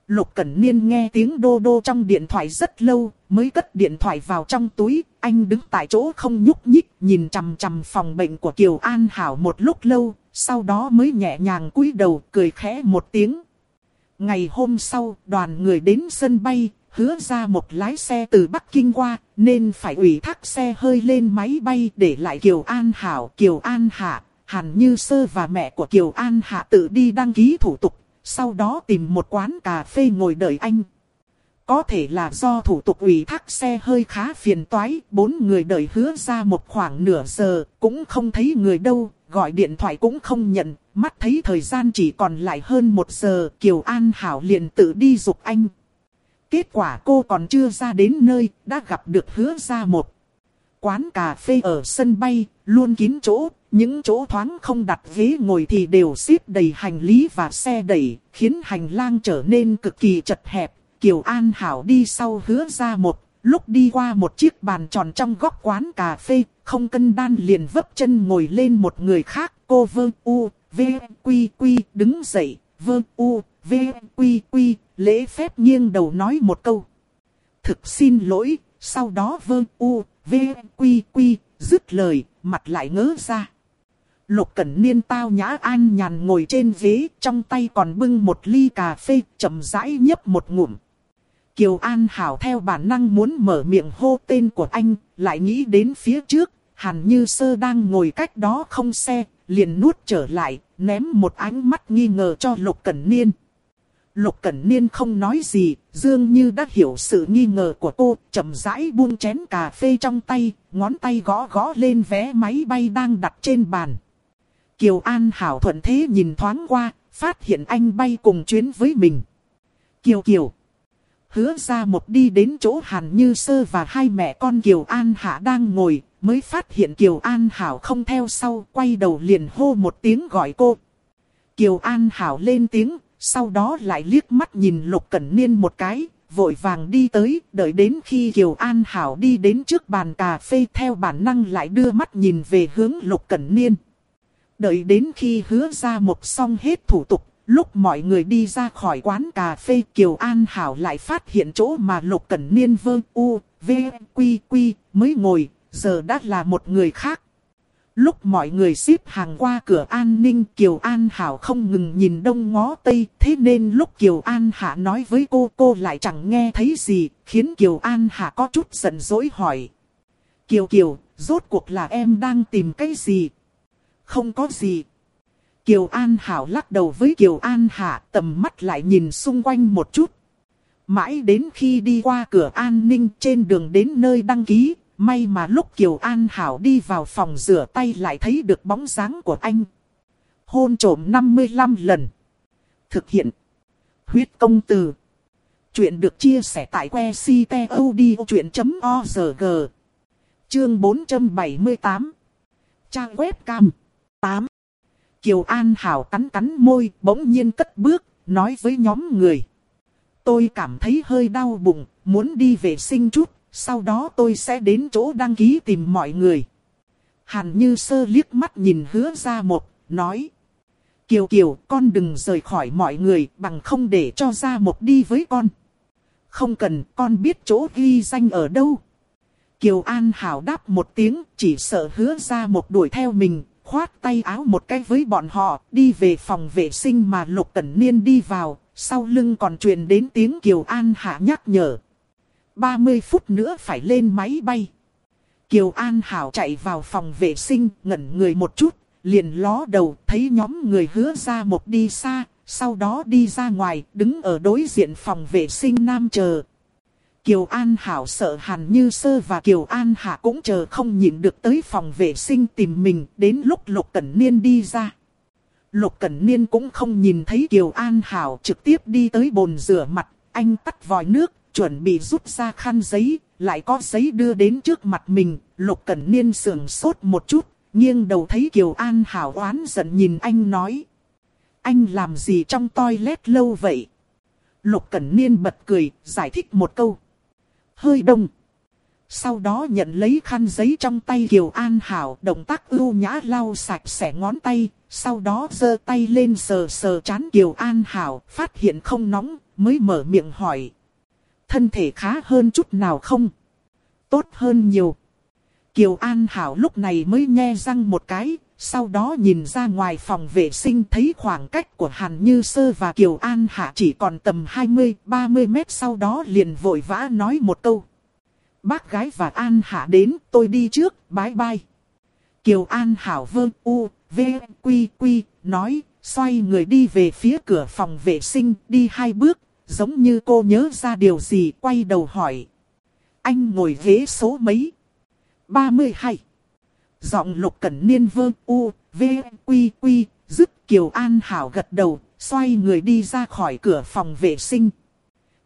Lục Cẩn Niên nghe tiếng đô đô trong điện thoại rất lâu, mới cất điện thoại vào trong túi. Anh đứng tại chỗ không nhúc nhích, nhìn chằm chằm phòng bệnh của Kiều An Hảo một lúc lâu, sau đó mới nhẹ nhàng cúi đầu cười khẽ một tiếng. Ngày hôm sau, đoàn người đến sân bay, hứa ra một lái xe từ Bắc Kinh qua, nên phải ủy thác xe hơi lên máy bay để lại Kiều An Hảo, Kiều An Hạ, Hàn Như Sơ và mẹ của Kiều An Hạ tự đi đăng ký thủ tục, sau đó tìm một quán cà phê ngồi đợi anh. Có thể là do thủ tục ủy thác xe hơi khá phiền toái, bốn người đợi hứa ra một khoảng nửa giờ, cũng không thấy người đâu, gọi điện thoại cũng không nhận, mắt thấy thời gian chỉ còn lại hơn một giờ, Kiều An Hảo liền tự đi dục anh. Kết quả cô còn chưa ra đến nơi, đã gặp được hứa ra một. Quán cà phê ở sân bay, luôn kín chỗ, những chỗ thoáng không đặt ghế ngồi thì đều xếp đầy hành lý và xe đẩy, khiến hành lang trở nên cực kỳ chật hẹp. Kiều An Hảo đi sau hứa ra một, lúc đi qua một chiếc bàn tròn trong góc quán cà phê, không cân đan liền vấp chân ngồi lên một người khác, cô vơ u, v, quy quy, đứng dậy, vơ u, v, quy quy, lễ phép nghiêng đầu nói một câu. Thực xin lỗi, sau đó vơ u, v, quy quy, dứt lời, mặt lại ngớ ra. Lục Cẩn Niên tao nhã an nhàn ngồi trên ghế, trong tay còn bưng một ly cà phê, chậm rãi nhấp một ngụm. Kiều An Hảo theo bản năng muốn mở miệng hô tên của anh, lại nghĩ đến phía trước, Hàn Như Sơ đang ngồi cách đó không xe, liền nuốt trở lại, ném một ánh mắt nghi ngờ cho Lục Cẩn Niên. Lục Cẩn Niên không nói gì, dường như đã hiểu sự nghi ngờ của cô, chậm rãi buông chén cà phê trong tay, ngón tay gõ gõ lên vé máy bay đang đặt trên bàn. Kiều An Hảo thuận thế nhìn thoáng qua, phát hiện anh bay cùng chuyến với mình. Kiều Kiều. Hứa ra một đi đến chỗ Hàn Như Sơ và hai mẹ con Kiều An Hạ đang ngồi, mới phát hiện Kiều An Hảo không theo sau, quay đầu liền hô một tiếng gọi cô. Kiều An Hảo lên tiếng, sau đó lại liếc mắt nhìn Lục Cẩn Niên một cái, vội vàng đi tới, đợi đến khi Kiều An Hảo đi đến trước bàn cà phê theo bản năng lại đưa mắt nhìn về hướng Lục Cẩn Niên. Đợi đến khi hứa ra một xong hết thủ tục, lúc mọi người đi ra khỏi quán cà phê Kiều An Hảo lại phát hiện chỗ mà Lục Cẩn Niên vơ u, v, quy quy, mới ngồi, giờ đã là một người khác. Lúc mọi người xếp hàng qua cửa an ninh Kiều An Hảo không ngừng nhìn đông ngó tây Thế nên lúc Kiều An Hạ nói với cô cô lại chẳng nghe thấy gì Khiến Kiều An Hạ có chút giận dỗi hỏi Kiều Kiều, rốt cuộc là em đang tìm cái gì? Không có gì. Kiều An Hảo lắc đầu với Kiều An Hạ tầm mắt lại nhìn xung quanh một chút. Mãi đến khi đi qua cửa an ninh trên đường đến nơi đăng ký, may mà lúc Kiều An Hảo đi vào phòng rửa tay lại thấy được bóng dáng của anh. Hôn trổm 55 lần. Thực hiện. Huyết công từ. Chuyện được chia sẻ tại que ctod.org. Chương 478. Trang web cam. 8. Kiều An Hảo cắn cắn môi, bỗng nhiên cất bước, nói với nhóm người. Tôi cảm thấy hơi đau bụng, muốn đi vệ sinh chút, sau đó tôi sẽ đến chỗ đăng ký tìm mọi người. Hàn Như Sơ liếc mắt nhìn hứa ra một, nói. Kiều Kiều, con đừng rời khỏi mọi người, bằng không để cho ra một đi với con. Không cần, con biết chỗ ghi danh ở đâu. Kiều An Hảo đáp một tiếng, chỉ sợ hứa ra một đuổi theo mình, khoát tay áo một cái với bọn họ, đi về phòng vệ sinh mà Lục Cẩn Niên đi vào, sau lưng còn truyền đến tiếng Kiều An Hạ nhắc nhở. 30 phút nữa phải lên máy bay. Kiều An Hảo chạy vào phòng vệ sinh, ngẩn người một chút, liền ló đầu, thấy nhóm người hứa ra một đi xa, sau đó đi ra ngoài, đứng ở đối diện phòng vệ sinh nam chờ. Kiều An Hảo sợ Hàn Như Sơ và Kiều An Hạ cũng chờ không nhịn được tới phòng vệ sinh tìm mình đến lúc Lục Cẩn Niên đi ra. Lục Cẩn Niên cũng không nhìn thấy Kiều An Hảo trực tiếp đi tới bồn rửa mặt, anh tắt vòi nước, chuẩn bị rút ra khăn giấy, lại có giấy đưa đến trước mặt mình. Lục Cẩn Niên sườn sốt một chút, nghiêng đầu thấy Kiều An Hảo oán giận nhìn anh nói. Anh làm gì trong toilet lâu vậy? Lục Cẩn Niên bật cười, giải thích một câu. Hơi đông. Sau đó nhận lấy khăn giấy trong tay Kiều An Hảo, động tác ưu nhã lau sạch sẽ ngón tay, sau đó giơ tay lên sờ sờ chán Kiều An Hảo, phát hiện không nóng, mới mở miệng hỏi. Thân thể khá hơn chút nào không? Tốt hơn nhiều. Kiều An Hảo lúc này mới nhe răng một cái, sau đó nhìn ra ngoài phòng vệ sinh thấy khoảng cách của Hàn Như Sơ và Kiều An Hạ chỉ còn tầm 20-30 mét sau đó liền vội vã nói một câu. Bác gái và An Hạ đến, tôi đi trước, bye bye. Kiều An Hảo vương u, v, quy quy, nói, xoay người đi về phía cửa phòng vệ sinh, đi hai bước, giống như cô nhớ ra điều gì, quay đầu hỏi. Anh ngồi ghế số mấy? 32. Giọng lục cẩn niên vơ u, v, quy quy, dứt Kiều An Hảo gật đầu, xoay người đi ra khỏi cửa phòng vệ sinh.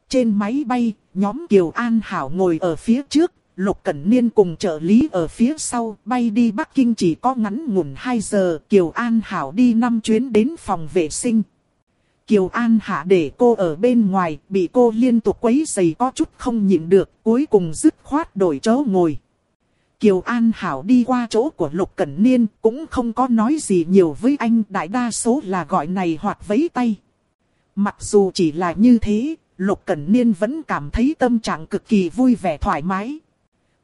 Trên máy bay, nhóm Kiều An Hảo ngồi ở phía trước, Lục Cẩn Niên cùng trợ lý ở phía sau, bay đi Bắc Kinh chỉ có ngắn ngủn 2 giờ, Kiều An Hảo đi 5 chuyến đến phòng vệ sinh. Kiều An Hạ để cô ở bên ngoài, bị cô liên tục quấy giày có chút không nhịn được, cuối cùng dứt khoát đổi chỗ ngồi. Kiều An Hảo đi qua chỗ của Lục Cẩn Niên, cũng không có nói gì nhiều với anh, đại đa số là gọi này hoặc vẫy tay. Mặc dù chỉ là như thế, Lục Cẩn Niên vẫn cảm thấy tâm trạng cực kỳ vui vẻ thoải mái.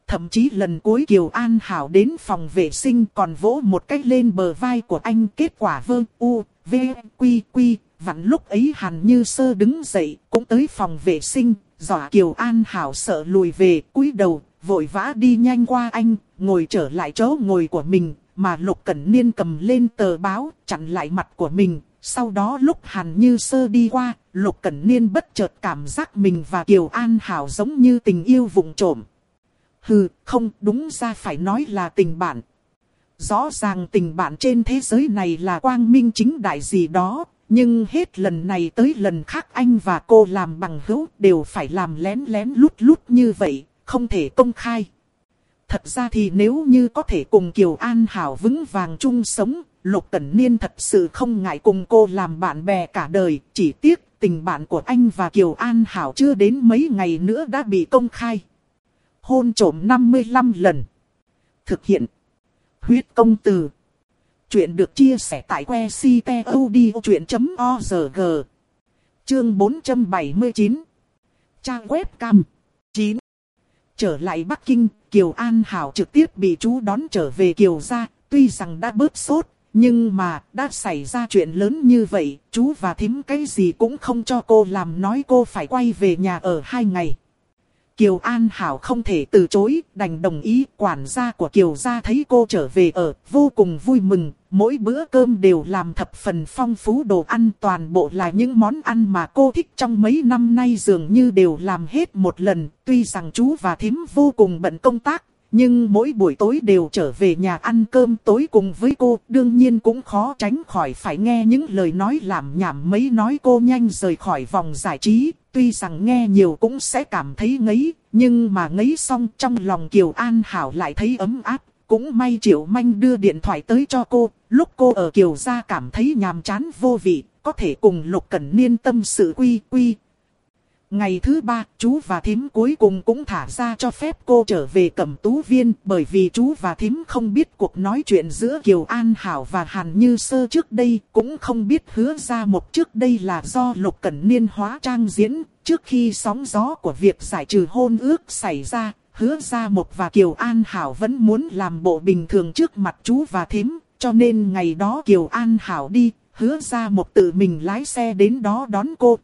Thậm chí lần cuối Kiều An Hảo đến phòng vệ sinh còn vỗ một cách lên bờ vai của anh kết quả vơ u, v, quy quy. Vặn lúc ấy Hàn Như Sơ đứng dậy cũng tới phòng vệ sinh, dọa Kiều An Hảo sợ lùi về cúi đầu, vội vã đi nhanh qua anh, ngồi trở lại chỗ ngồi của mình, mà Lục Cẩn Niên cầm lên tờ báo, chặn lại mặt của mình, sau đó lúc Hàn Như Sơ đi qua, Lục Cẩn Niên bất chợt cảm giác mình và Kiều An Hảo giống như tình yêu vụng trộm. Hừ, không đúng ra phải nói là tình bạn. Rõ ràng tình bạn trên thế giới này là quang minh chính đại gì đó, nhưng hết lần này tới lần khác anh và cô làm bằng hữu đều phải làm lén lén lút lút như vậy, không thể công khai. Thật ra thì nếu như có thể cùng Kiều An Hảo vững vàng chung sống, Lục Cẩn Niên thật sự không ngại cùng cô làm bạn bè cả đời, chỉ tiếc tình bạn của anh và Kiều An Hảo chưa đến mấy ngày nữa đã bị công khai. Hôn trổm 55 lần. Thực hiện. Huyết công từ. Chuyện được chia sẻ tại que ctod.org. Chương 479. Trang web cam. 9. Trở lại Bắc Kinh, Kiều An Hảo trực tiếp bị chú đón trở về Kiều gia, tuy rằng đã bớt sốt, nhưng mà đã xảy ra chuyện lớn như vậy, chú và thím cái gì cũng không cho cô làm nói cô phải quay về nhà ở hai ngày. Kiều An Hảo không thể từ chối, đành đồng ý. Quản gia của Kiều gia thấy cô trở về ở, vô cùng vui mừng. Mỗi bữa cơm đều làm thập phần phong phú đồ ăn toàn bộ là những món ăn mà cô thích trong mấy năm nay dường như đều làm hết một lần. Tuy rằng chú và thím vô cùng bận công tác, nhưng mỗi buổi tối đều trở về nhà ăn cơm tối cùng với cô, đương nhiên cũng khó tránh khỏi phải nghe những lời nói làm nhảm mấy nói cô nhanh rời khỏi vòng giải trí, tuy rằng nghe nhiều cũng sẽ cảm thấy ngấy, nhưng mà ngấy xong trong lòng Kiều An Hảo lại thấy ấm áp. Cũng may Triệu Manh đưa điện thoại tới cho cô, lúc cô ở Kiều gia cảm thấy nhàm chán vô vị, có thể cùng Lục Cẩn Niên tâm sự quy quy, Ngày thứ ba, chú và thím cuối cùng cũng thả ra cho phép cô trở về cẩm tú viên bởi vì chú và thím không biết cuộc nói chuyện giữa Kiều An Hảo và Hàn Như Sơ trước đây, cũng không biết hứa ra một trước đây là do Lục Cẩn Niên hóa trang diễn, trước khi sóng gió của việc giải trừ hôn ước xảy ra, hứa ra một và Kiều An Hảo vẫn muốn làm bộ bình thường trước mặt chú và thím, cho nên ngày đó Kiều An Hảo đi, hứa ra một tự mình lái xe đến đó đón cô,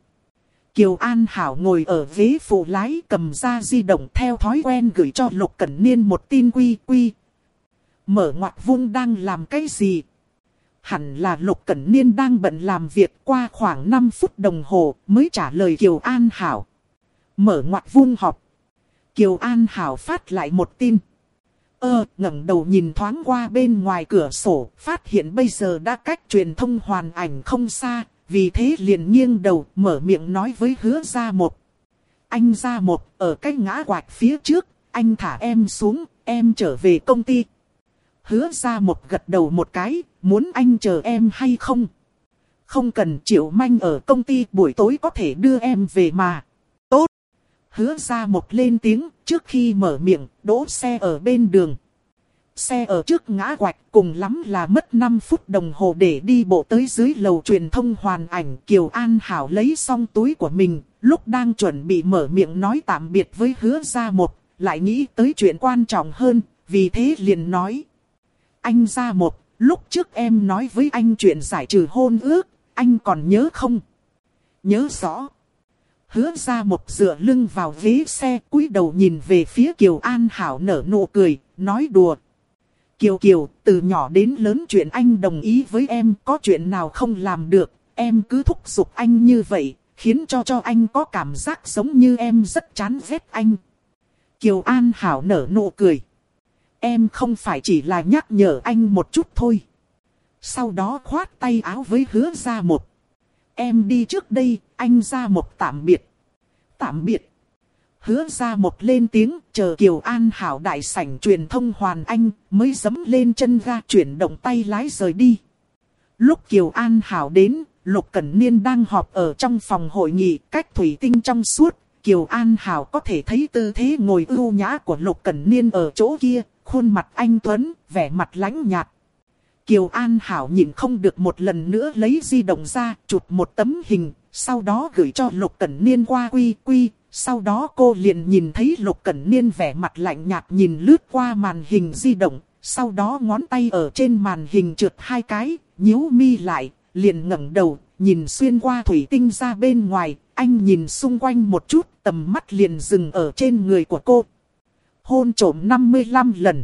Kiều An Hảo ngồi ở ghế phụ lái cầm ra di động theo thói quen gửi cho Lục Cẩn Niên một tin quy quy. Mở ngoặt vung đang làm cái gì? Hẳn là Lục Cẩn Niên đang bận làm việc qua khoảng 5 phút đồng hồ mới trả lời Kiều An Hảo. Mở ngoặt vung họp. Kiều An Hảo phát lại một tin. Ơ, ngẩng đầu nhìn thoáng qua bên ngoài cửa sổ, phát hiện bây giờ đã cách truyền thông hoàn ảnh không xa, vì thế liền nghiêng đầu mở miệng nói với hứa ra một. anh ra một, ở cái ngã quạch phía trước, anh thả em xuống, em trở về công ty. Hứa ra một gật đầu một cái, muốn anh chờ em hay không? Không cần triệu manh ở công ty buổi tối có thể đưa em về mà. Tốt. Hứa ra một lên tiếng trước khi mở miệng, đỗ xe ở bên đường. Xe ở trước ngã quạch cùng lắm là mất 5 phút đồng hồ để đi bộ tới dưới lầu truyền thông hoàn ảnh. Kiều An Hảo lấy xong túi của mình, lúc đang chuẩn bị mở miệng nói tạm biệt với hứa ra một, lại nghĩ tới chuyện quan trọng hơn, vì thế liền nói. Anh ra một, lúc trước em nói với anh chuyện giải trừ hôn ước, anh còn nhớ không? Nhớ rõ. Hứa ra một dựa lưng vào ghế xe cúi đầu nhìn về phía Kiều An Hảo nở nụ cười, nói đùa. Kiều Kiều, từ nhỏ đến lớn chuyện anh đồng ý với em có chuyện nào không làm được, em cứ thúc giục anh như vậy, khiến cho cho anh có cảm giác giống như em rất chán ghét anh. Kiều An Hảo nở nụ cười. Em không phải chỉ là nhắc nhở anh một chút thôi. Sau đó khoát tay áo với hứa ra một. Em đi trước đây, anh ra một tạm biệt. Tạm biệt. Hứa ra một lên tiếng, chờ Kiều An Hảo đại sảnh truyền thông hoàn anh, mới dấm lên chân ga chuyển động tay lái rời đi. Lúc Kiều An Hảo đến, Lục Cẩn Niên đang họp ở trong phòng hội nghị, cách thủy tinh trong suốt. Kiều An Hảo có thể thấy tư thế ngồi ưu nhã của Lục Cẩn Niên ở chỗ kia, khuôn mặt anh Tuấn, vẻ mặt lãnh nhạt. Kiều An Hảo nhìn không được một lần nữa lấy di động ra, chụp một tấm hình, sau đó gửi cho Lục Cẩn Niên qua quy quy. Sau đó cô liền nhìn thấy Lục Cẩn Niên vẻ mặt lạnh nhạt nhìn lướt qua màn hình di động, sau đó ngón tay ở trên màn hình trượt hai cái, nhíu mi lại, liền ngẩng đầu, nhìn xuyên qua thủy tinh ra bên ngoài, anh nhìn xung quanh một chút, tầm mắt liền dừng ở trên người của cô. Hôn trổm 55 lần.